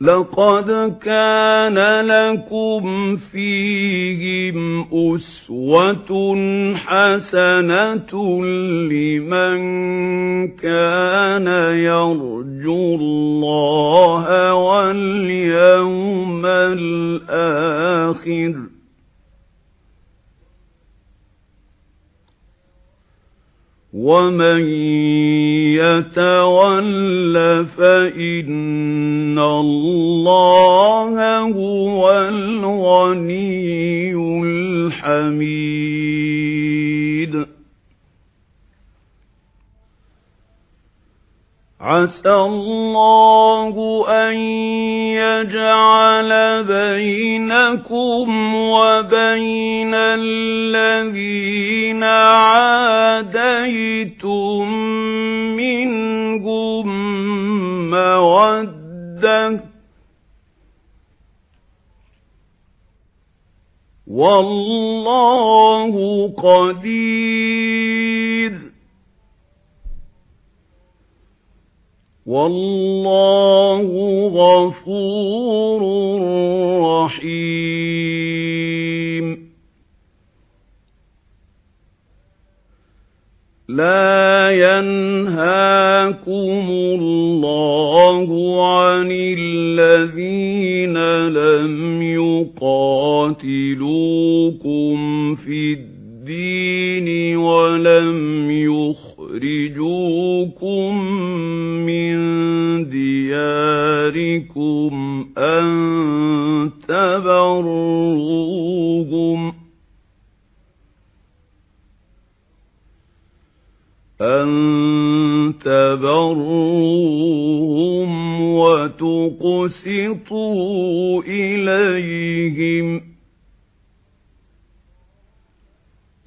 لَقَدْ كَانَ لَكُمْ فِيهِمْ أُسْوَةٌ حَسَنَةٌ لِمَنْ كَانَ يَرْجُو اللَّهَ وَالْيَوْمَ الْآخِرَ. وَمَن يَتَوَلَّ فَإِنَّ اللَّهَ هُوَ الْغَنِيُّ الْحَمِيدُ. عَسَى اللَّهُ أَن يَجْعَلَ بَيْنَكُمْ وَبَيْنَ الَّذِينَ عَادَيْتُم مِّنْهُم مَّوَدَّةً. وَاللَّهُ قَدِيرٌ. وَاللَّهُ غَفُورٌ رَّحِيمٌ. لَا يَنْهَاكُمُ اللَّهُ عَنِ الَّذِينَ لَمْ يُقَاتِلُوكُمْ فِي الدِّينِ وَلَمْ يُخْرِجُوكُمْ دِيَارِكُمْ أَن تَبَرُّوهُمْ أَن تَبَرُّوهُمْ وَتُقْسِطُوا إِلَيْهِمْ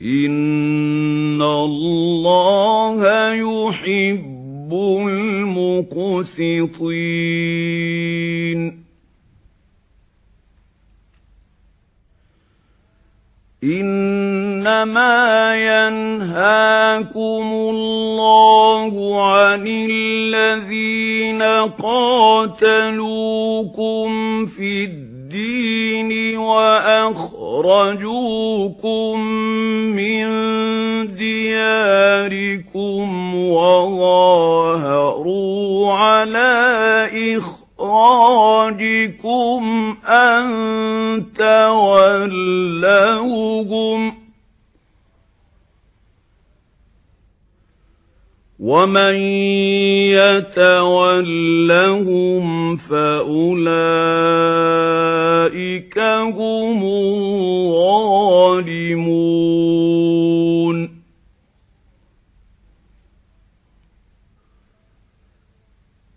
إِنَّ اللَّهَ يُحِبُّ الْمُقْسِطِينَ إِنَّمَا يَنْهَاكُمُ اللَّهُ عَنِ الَّذِينَ قَاتَلُوكُمْ فِي الدِّينِ وَأَخْرَجُوكُم مِّن دِيَارِكُمْ وَظَاهَرُوا عَلَى إِخْرَاجِكُمْ أَن تَوَلَّوْهُمْ وَمَن يَتَوَلَّهُمْ فَأُولَئِكَ هُمُ الظَّالِمُونَ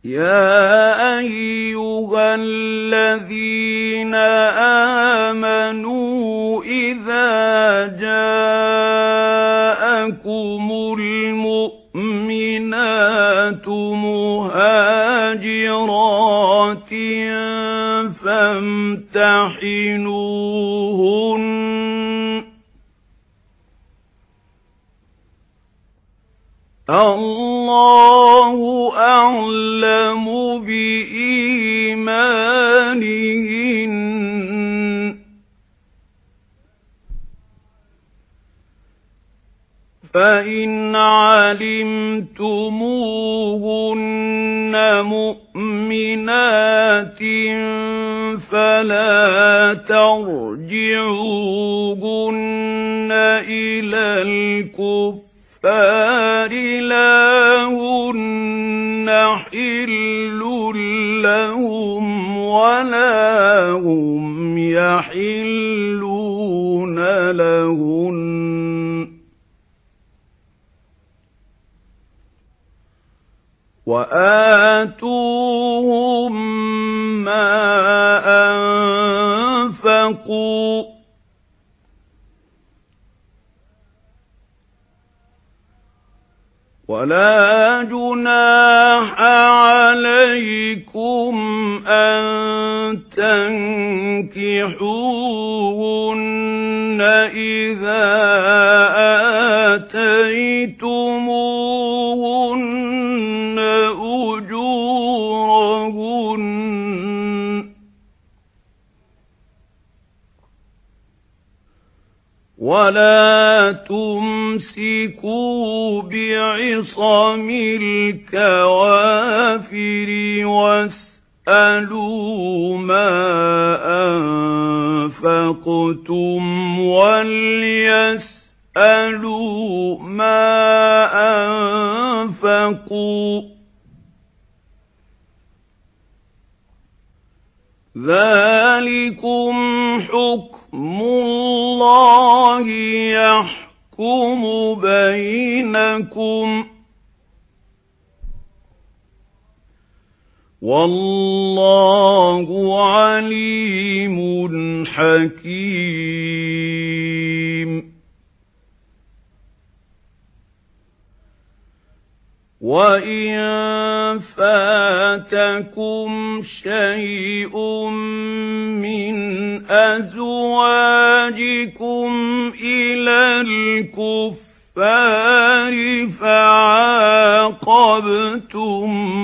يَا أَيُّهَا الَّذِينَ آمَنُوا إِذَا جَاءَكُمُ الْمُؤْمِنَاتُ فَامْتَحِنُوهُنَّ اللَّهُ أَعْلَمُ بِإِيمَانِهِنَّ فَإِنْ عَلِمْتُمُوهُنَّ مُؤْمِنَاتٍ فَلَا تَرْجِعُوهُنَّ إِلَى الْكُفَّارِ لَا هُنَّ حِلٌّ لَّهُمْ وَلَا هُمْ يَحِلُّونَ وَآتُوهُم مَّا أَنفَقُوا وَلَا جُنَاحَ عَلَيْكُمْ أَن تَنكِحُوهُنَّ إِذَا وَلَا تُمْسِكُوا بِعِصَمِ الْكَوَافِرِ وَاسْأَلُوا مَا أَنفَقْتُمْ وَلْيَسْأَلُوا مَا أَنفَقُوا ذَلِكُمْ حُكْمُ اللَّهِ يَحْكُمُ بَيْنَكُمْ. وَاللَّهُ عَلِيمٌ حَكِيمٌ. وَإِن فَاتَكُمْ شَيْءٌ مِنْ أَزْوَاجِكُمْ إِلَى الْكُفَّارِ فَعَاقَبْتُمْ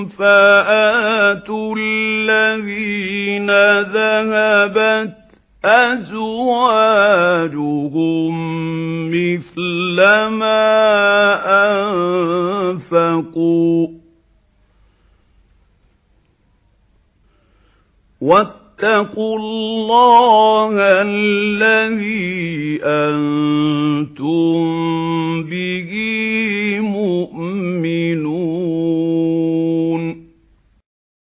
فَآتُوا الَّذِينَ ذَهَبَتْ أَزْوَاجُهُمْ مِثْلَ مَا أَنفَقُوا. وَاتَّقُوا اللَّهَ الَّذِي أَنتُم